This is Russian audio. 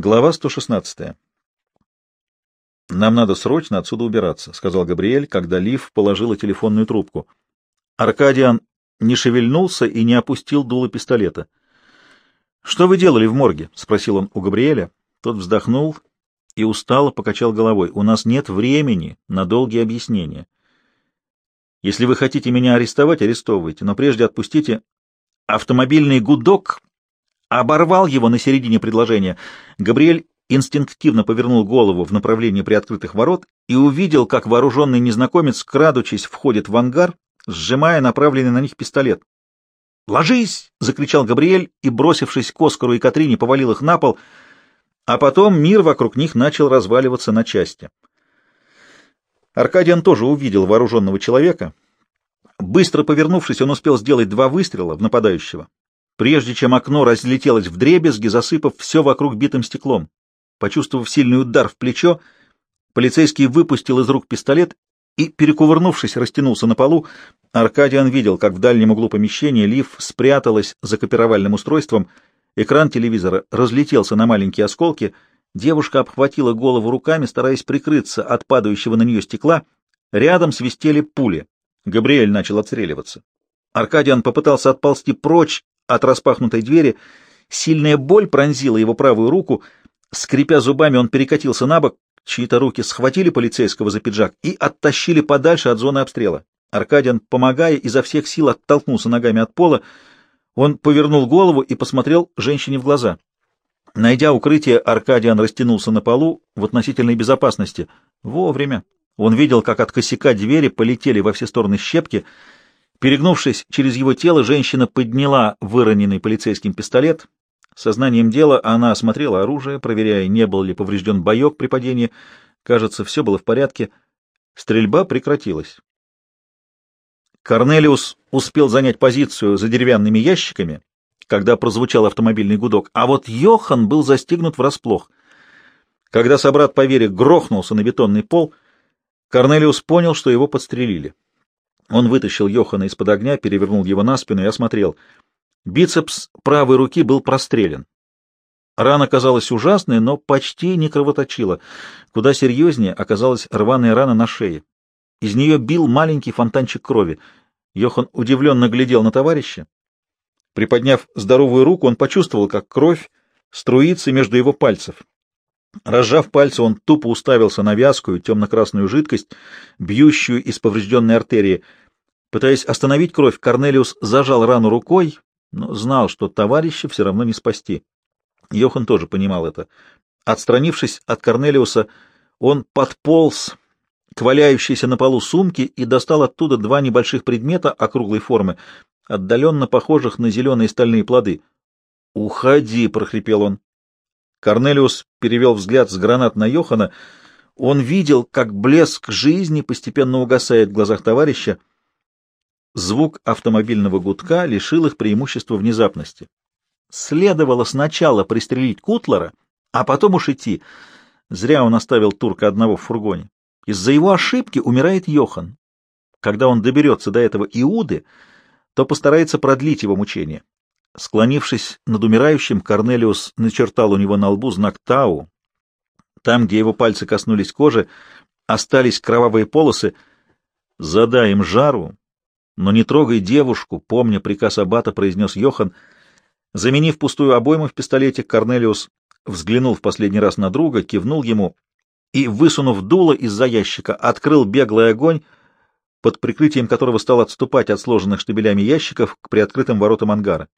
Глава 116. «Нам надо срочно отсюда убираться», — сказал Габриэль, когда Лив положила телефонную трубку. Аркадиан не шевельнулся и не опустил дуло пистолета. «Что вы делали в морге?» — спросил он у Габриэля. Тот вздохнул и устало покачал головой. «У нас нет времени на долгие объяснения. Если вы хотите меня арестовать, арестовывайте, но прежде отпустите автомобильный гудок оборвал его на середине предложения. Габриэль инстинктивно повернул голову в направлении приоткрытых ворот и увидел, как вооруженный незнакомец, крадучись, входит в ангар, сжимая направленный на них пистолет. «Ложись!» — закричал Габриэль и, бросившись к Оскару и Катрине, повалил их на пол, а потом мир вокруг них начал разваливаться на части. Аркадиан тоже увидел вооруженного человека. Быстро повернувшись, он успел сделать два выстрела в нападающего прежде чем окно разлетелось в дребезги, засыпав все вокруг битым стеклом. Почувствовав сильный удар в плечо, полицейский выпустил из рук пистолет и, перекувырнувшись, растянулся на полу. Аркадиан видел, как в дальнем углу помещения Лив спряталась за копировальным устройством. Экран телевизора разлетелся на маленькие осколки. Девушка обхватила голову руками, стараясь прикрыться от падающего на нее стекла. Рядом свистели пули. Габриэль начал отстреливаться. Аркадиан попытался отползти прочь от распахнутой двери. Сильная боль пронзила его правую руку. Скрипя зубами, он перекатился на бок. Чьи-то руки схватили полицейского за пиджак и оттащили подальше от зоны обстрела. Аркадиан, помогая, изо всех сил оттолкнулся ногами от пола. Он повернул голову и посмотрел женщине в глаза. Найдя укрытие, Аркадиан растянулся на полу в относительной безопасности. Вовремя. Он видел, как от косяка двери полетели во все стороны щепки — Перегнувшись через его тело, женщина подняла выроненный полицейским пистолет. Сознанием дела она осмотрела оружие, проверяя, не был ли поврежден боек при падении. Кажется, все было в порядке. Стрельба прекратилась. Корнелиус успел занять позицию за деревянными ящиками, когда прозвучал автомобильный гудок, а вот Йохан был застигнут врасплох. Когда собрат по вере грохнулся на бетонный пол, Корнелиус понял, что его подстрелили. Он вытащил Йохана из-под огня, перевернул его на спину и осмотрел. Бицепс правой руки был прострелен. Рана казалась ужасной, но почти не кровоточила. Куда серьезнее оказалась рваная рана на шее. Из нее бил маленький фонтанчик крови. Йохан удивленно глядел на товарища. Приподняв здоровую руку, он почувствовал, как кровь струится между его пальцев. Разжав пальцы, он тупо уставился на вязкую темно-красную жидкость, бьющую из поврежденной артерии. Пытаясь остановить кровь, Корнелиус зажал рану рукой, но знал, что товарища все равно не спасти. Йохан тоже понимал это. Отстранившись от Корнелиуса, он подполз к валяющейся на полу сумке и достал оттуда два небольших предмета округлой формы, отдаленно похожих на зеленые стальные плоды. «Уходи!» — прохрипел он. Корнелиус перевел взгляд с гранат на Йохана. Он видел, как блеск жизни постепенно угасает в глазах товарища. Звук автомобильного гудка лишил их преимущества внезапности. Следовало сначала пристрелить Кутлера, а потом уж идти. Зря он оставил турка одного в фургоне. Из-за его ошибки умирает Йохан. Когда он доберется до этого Иуды, то постарается продлить его мучение. Склонившись над умирающим, Корнелиус начертал у него на лбу знак Тау. Там, где его пальцы коснулись кожи, остались кровавые полосы. «Задай им жару, но не трогай девушку», — помня приказ Аббата, произнес Йохан. Заменив пустую обойму в пистолете, Корнелиус взглянул в последний раз на друга, кивнул ему и, высунув дуло из-за ящика, открыл беглый огонь, под прикрытием которого стал отступать от сложенных штабелями ящиков к приоткрытым воротам ангара.